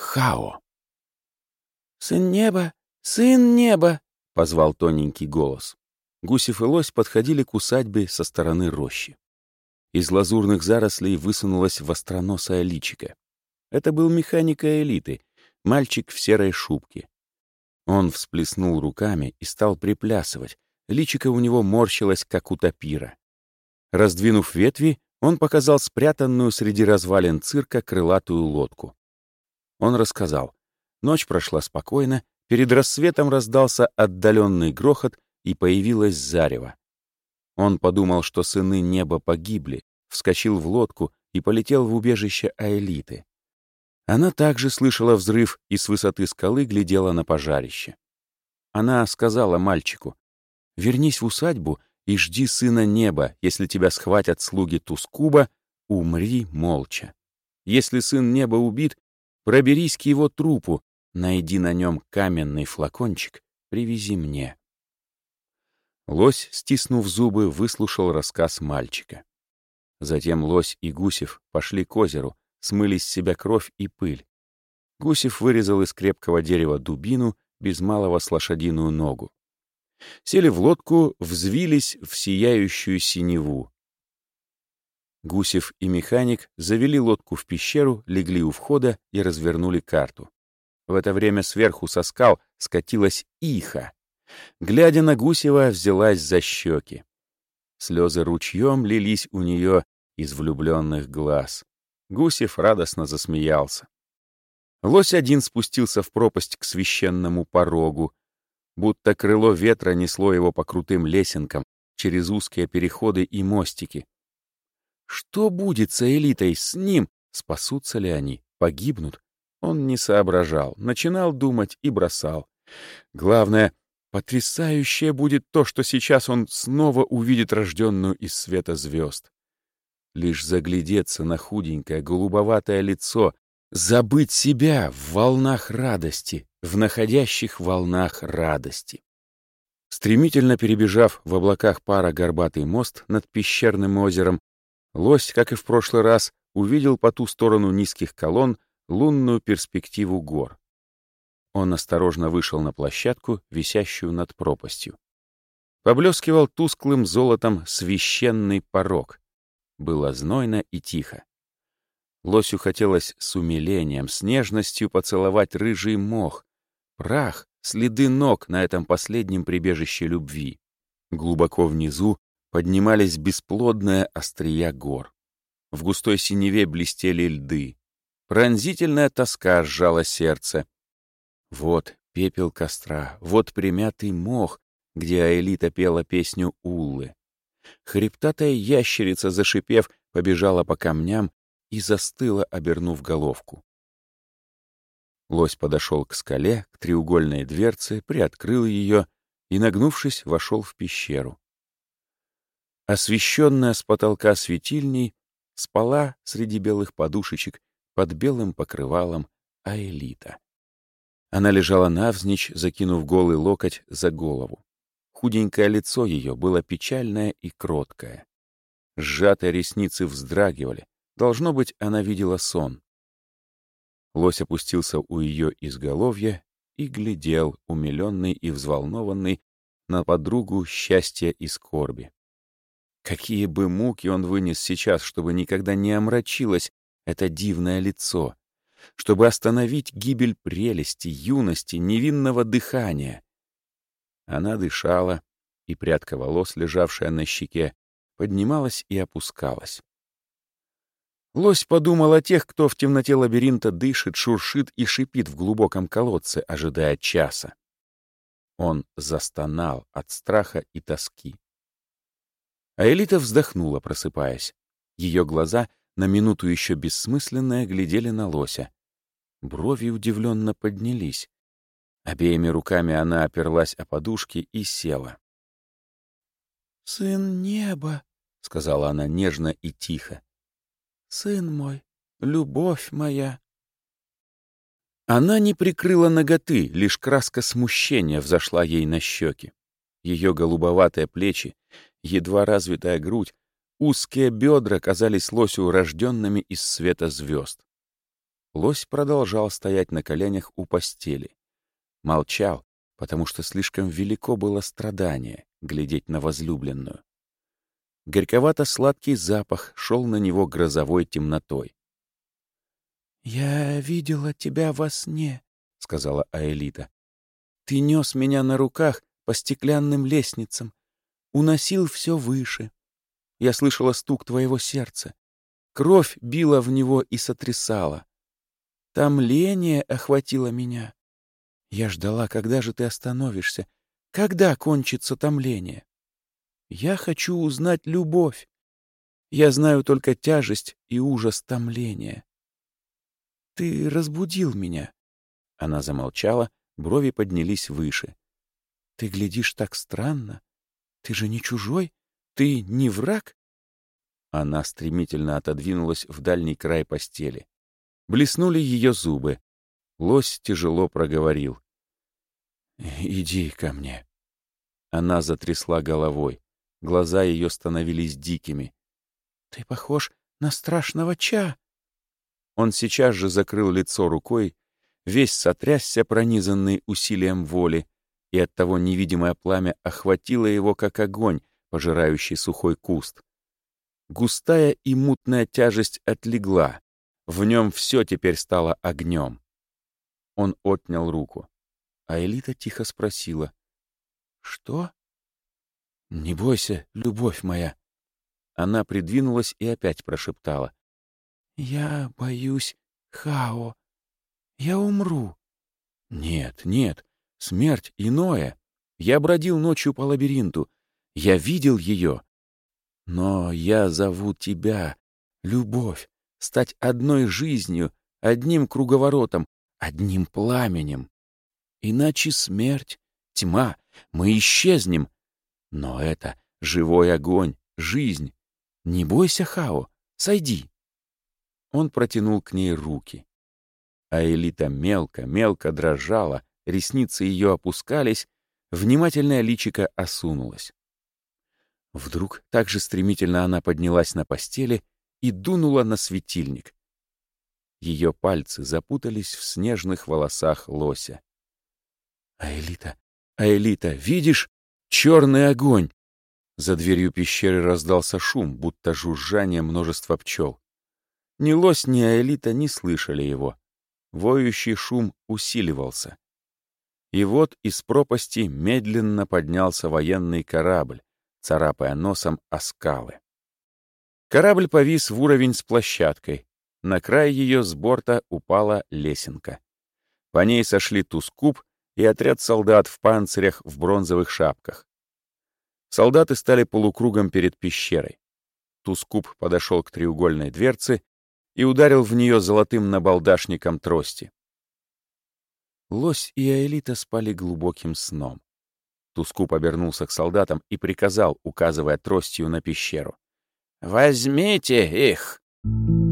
Хао. «Сын неба! Сын неба!» — позвал тоненький голос. Гусев и лось подходили к усадьбе со стороны рощи. Из лазурных зарослей высунулась востроносая личика. Это был механика элиты, мальчик в серой шубке. Он всплеснул руками и стал приплясывать. Личико у него морщилось, как у тапира. Раздвинув ветви, он показал спрятанную среди развалин цирка крылатую лодку. Он рассказал. Ночь прошла спокойно, перед рассветом раздался отдаленный грохот, и появилось зарево. Он подумал, что сыны неба погибли, вскочил в лодку и полетел в убежище Аэлиты. Она также слышала взрыв и с высоты скалы глядела на пожарище. Она сказала мальчику, «Вернись в усадьбу и жди сына неба. Если тебя схватят слуги Тускуба, умри молча. Если сын неба убит, проберись к его трупу, найди на нем каменный флакончик, привези мне». Лось, стиснув зубы, выслушал рассказ мальчика. Затем лось и Гусев пошли к озеру, смыли с себя кровь и пыль. Гусев вырезал из крепкого дерева дубину, без малого с лошадиную ногу. Сели в лодку, взвились в сияющую синеву. Гусев и механик завели лодку в пещеру, легли у входа и развернули карту. В это время сверху со скал скатилась иха. Глядя на Гусева, взялась за щеки. Слезы ручьем лились у нее из влюбленных глаз. Гусев радостно засмеялся. Лось один спустился в пропасть к священному порогу, будто крыло ветра несло его по крутым лесенкам, через узкие переходы и мостики. Что будет с элитой, с ним? Спасутся ли они? Погибнут? Он не соображал, начинал думать и бросал. Главное, потрясающее будет то, что сейчас он снова увидит рожденную из света звезд лишь заглядеться на худенькое голубоватое лицо, забыть себя в волнах радости, в находящих волнах радости. Стремительно перебежав в облаках пара горбатый мост над пещерным озером, лось, как и в прошлый раз, увидел по ту сторону низких колонн лунную перспективу гор. Он осторожно вышел на площадку, висящую над пропастью. Поблескивал тусклым золотом священный порог. Было знойно и тихо. Лосю хотелось с умилением, с нежностью поцеловать рыжий мох, прах, следы ног на этом последнем прибежище любви. Глубоко внизу поднимались бесплодные острия гор. В густой синеве блестели льды. Пронзительная тоска сжала сердце. Вот пепел костра, вот примятый мох, где Аэлита пела песню Уллы. Хребтатая ящерица, зашипев, побежала по камням и застыла, обернув головку. Лось подошел к скале, к треугольной дверце, приоткрыл ее и, нагнувшись, вошел в пещеру. Освещенная с потолка светильней спала среди белых подушечек под белым покрывалом Аэлита. Она лежала навзничь, закинув голый локоть за голову. Худенькое лицо ее было печальное и кроткое. Сжатые ресницы вздрагивали. Должно быть, она видела сон. Лось опустился у ее изголовья и глядел, умиленный и взволнованный, на подругу счастья и скорби. Какие бы муки он вынес сейчас, чтобы никогда не омрачилось это дивное лицо, чтобы остановить гибель прелести, юности, невинного дыхания — она дышала, и прядка волос, лежавшая на щеке, поднималась и опускалась. Лось подумал о тех, кто в темноте лабиринта дышит, шуршит и шипит в глубоком колодце, ожидая часа. Он застонал от страха и тоски. А Элита вздохнула, просыпаясь. Ее глаза, на минуту еще бессмысленные, глядели на лося. Брови удивленно поднялись. Обеими руками она оперлась о подушки и села. «Сын неба», — сказала она нежно и тихо. «Сын мой, любовь моя». Она не прикрыла ноготы, лишь краска смущения взошла ей на щеки. Ее голубоватые плечи, едва развитая грудь, узкие бедра казались лосю рожденными из света звезд. Лось продолжал стоять на коленях у постели. Молчал, потому что слишком велико было страдание глядеть на возлюбленную. Горьковато-сладкий запах шел на него грозовой темнотой. «Я видела тебя во сне», — сказала Аэлита. «Ты нес меня на руках по стеклянным лестницам, уносил все выше. Я слышала стук твоего сердца. Кровь била в него и сотрясала. Томление охватило меня. Я ждала, когда же ты остановишься, когда кончится томление. Я хочу узнать любовь. Я знаю только тяжесть и ужас томления. Ты разбудил меня. Она замолчала, брови поднялись выше. Ты глядишь так странно. Ты же не чужой? Ты не враг? Она стремительно отодвинулась в дальний край постели. Блеснули ее зубы. Лось тяжело проговорил. «Иди ко мне». Она затрясла головой. Глаза ее становились дикими. «Ты похож на страшного Ча!» Он сейчас же закрыл лицо рукой, весь сотрясся, пронизанный усилием воли, и оттого невидимое пламя охватило его, как огонь, пожирающий сухой куст. Густая и мутная тяжесть отлегла. В нем все теперь стало огнем. Он отнял руку. А Элита тихо спросила. «Что?» «Не бойся, любовь моя». Она придвинулась и опять прошептала. «Я боюсь Хао. Я умру». «Нет, нет, смерть иное. Я бродил ночью по лабиринту. Я видел ее. Но я зову тебя, любовь, стать одной жизнью, одним круговоротом, одним пламенем. Иначе смерть, тьма, мы исчезнем. Но это живой огонь, жизнь. Не бойся, Хао, сойди. Он протянул к ней руки. А Элита мелко, мелко дрожала, ресницы ее опускались, внимательное личико осунулось. Вдруг так же стремительно она поднялась на постели и дунула на светильник. Ее пальцы запутались в снежных волосах лося. «Аэлита, Аэлита, видишь? Черный огонь!» За дверью пещеры раздался шум, будто жужжание множества пчел. Ни лось, ни Аэлита не слышали его. Воющий шум усиливался. И вот из пропасти медленно поднялся военный корабль, царапая носом о скалы. Корабль повис в уровень с площадкой. На край ее с борта упала лесенка. По ней сошли Тускуб и отряд солдат в панцирях в бронзовых шапках. Солдаты стали полукругом перед пещерой. Тускуб подошел к треугольной дверце и ударил в нее золотым набалдашником трости. Лось и Аэлита спали глубоким сном. Тускуп обернулся к солдатам и приказал, указывая тростью на пещеру. «Возьмите их!» Thank you.